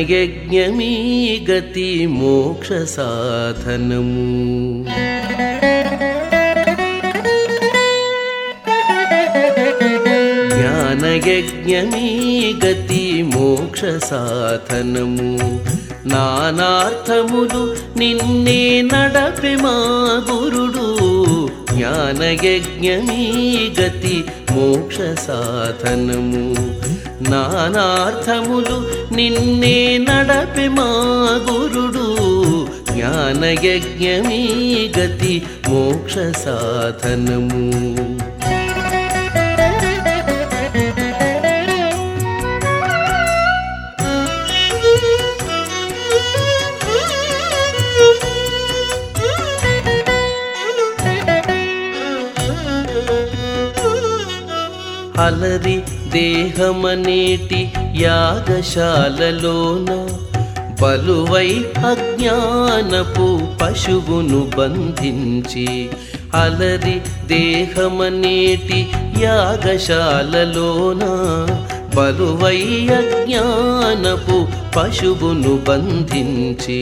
జ్ఞానయజ్ఞమీ గతి మోక్ష సాధనము జ్ఞానయజ్ఞమీ గతి మోక్ష సాధనము నానార్థములు నిన్నే నడపి మా గురుడు. జ్ఞానయజ్ఞమీ గతి మోక్ష సాధనము నానార్థములు నిన్నే నడపి మా గురుడు. జ్ఞానయజ్ఞమీ గతి మోక్ష సాధనము అలరి దేహమనేటి యాగశాలలోన బలువై అజ్ఞానపు పశువును బంధించి అలరి దేహమనేటి యాగశాలలోన బలువై అజ్ఞానపు పశువును బంధించి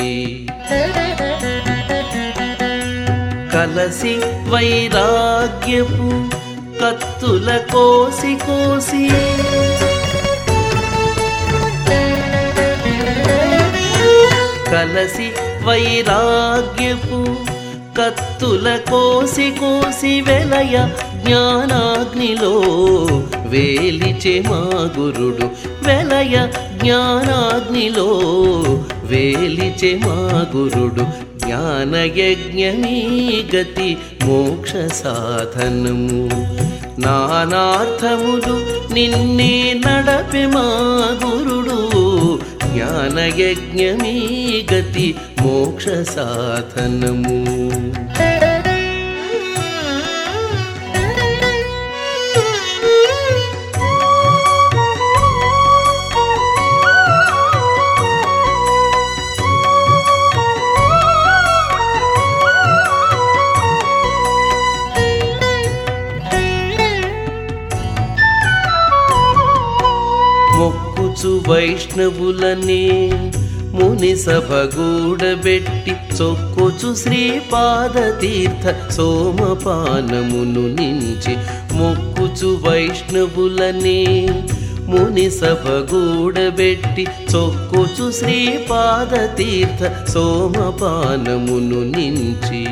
కలసి వైరాగ్యపు కత్తుల కోసి కోసి. కలసి వైరాగ్యపు కత్తుల కోసి కోసి వెలయ జ్ఞానాగ్నిలో వేలిచే మా గురుడు. వెలయ జ్ఞానాగ్నిలో వేలిచే మా గురుడు. జ్ఞానయజ్ఞమీ గతి మోక్ష సాధనము. నానార్థములు నిన్నే నడపె మా గురుడు. జ్ఞానయజ్ఞమీ గతి మోక్ష సాధనము. మొక్కుచు వైష్ణవులనే ముని సభ గూడబెట్టి చొక్కుచు శ్రీపాద తీర్థ సోమపానమును నించి మొక్కుచు వైష్ణవులనే ముని సభ గూడబెట్టి చొక్కుచు శ్రీపాద తీర్థ సోమపానమును నించి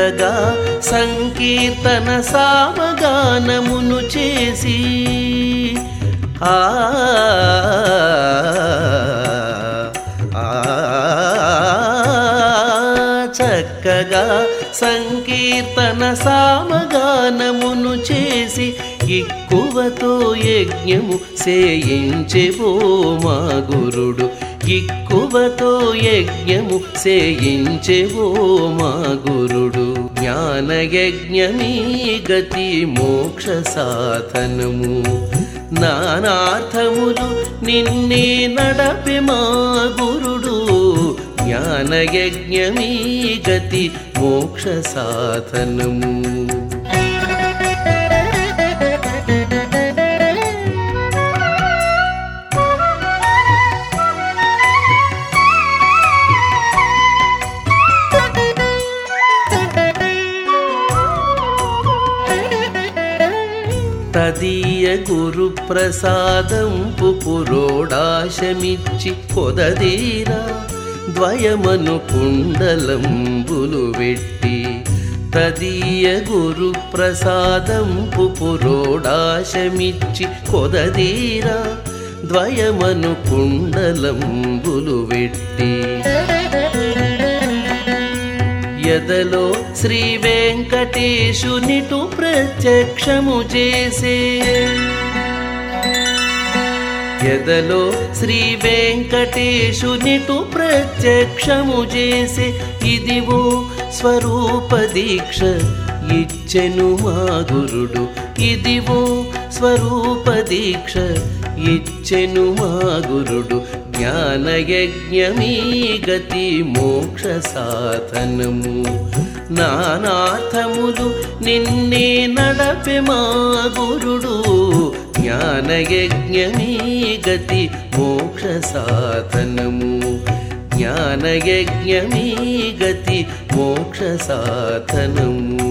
చక్కగా సంకీర్తన సామగానమును చేసి. ఆ చక్కగా సంకీర్తన సామగానమును చేసి ఎక్కువతో యజ్ఞము సేయించెవో మా గురుడు. ఎక్కువతో యజ్ఞము సేయించెవో మా గురుడు. జ్ఞానయజ్ఞమీ గతి మోక్ష సాధనము. నానార్థములు నిన్నే నడపి మా గురుడు. జ్ఞానయజ్ఞమీ గతి మోక్ష సాధనము. తదీయ గురు ప్రసాదంపు పురోడాశమిచ్చి కొదదీరా ద్వయమను కుండలంబులు వెట్టి తదీయ గురు ప్రసాదంపు పురోడాశమిచ్చి కొదదీరా ద్వయమను కుండలంబులు వెట్టి ఎదలో శ్రీ వెంకటేశునిటు ప్రత్యక్షము చేసే. ఎదలో శ్రీ వెంకటేశునిటు ప్రత్యక్షము చేసే. ఇదివో స్వరూప దీక్ష ఇచ్చెను మా గురుడు. ఇదివో స్వరూప దీక్ష ఇచ్చెను మా గురుడు జ్ఞానయజ్ఞమీ గతి మోక్ష సాధనము నానార్థములు నిన్నే నడపె మా గురుడు జ్ఞానయజ్ఞమీ గతి మోక్ష సాధనము జ్ఞానయజ్ఞమీ గతి మోక్ష సాధనము